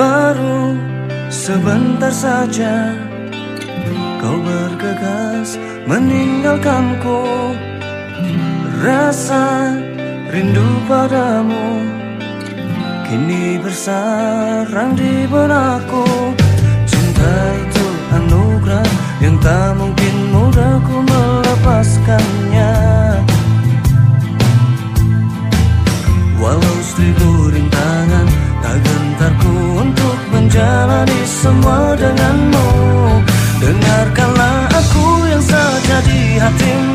Baru sebentar saja Kau bergegas meninggalkanku. Rasa rindu padamu Kini bersarang di benakku. Cinta itu anugerah yang tak mungkin mudah ku melepaskannya semua denganmu. Dengarkanlah aku yang saja di hatimu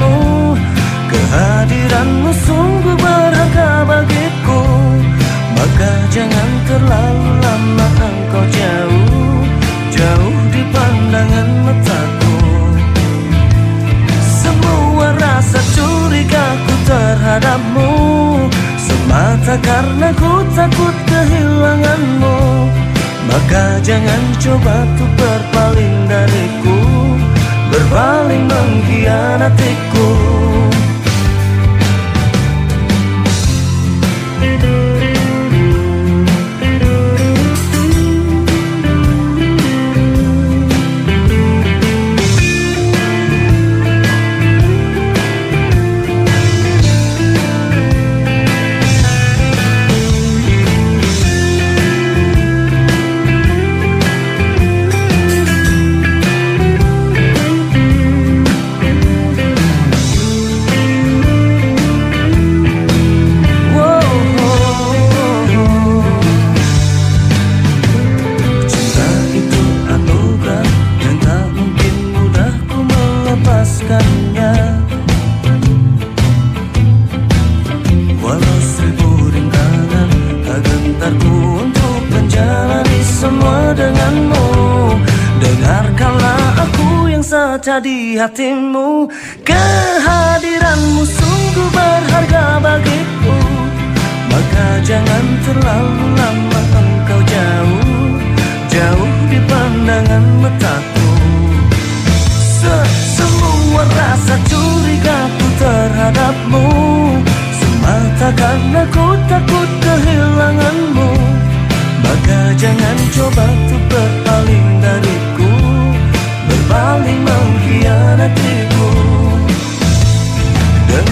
Maka jangan coba tuh berpaling dariku Berpaling mengkhianatiku di hatimu. Kehadiranmu sungguh berharga bagiku. Maka jangan terlalu lama engkau jauh. Jauh di pandangan mataku. Semua rasa curigaku terhadapmu. Semata karena ku takut kehilanganmu. Maka jangan coba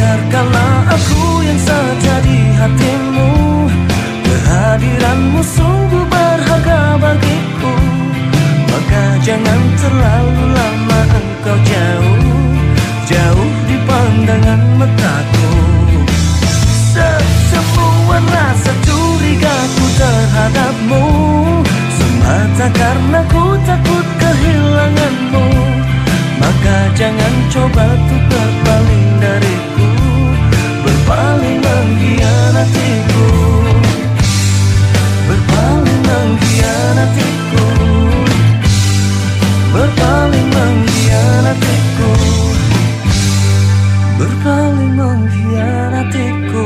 Dengarkanlah aku yang saja di hatimu. Kehadiranmu sungguh berharga bagiku. Maka jangan terlalu lama engkau jauh Jauh di pandangan mataku. Semua rasa curigaku terhadapmu. Semata karena ku takut kehilanganmu. Maka jangan coba Berpaling mengkhianatiku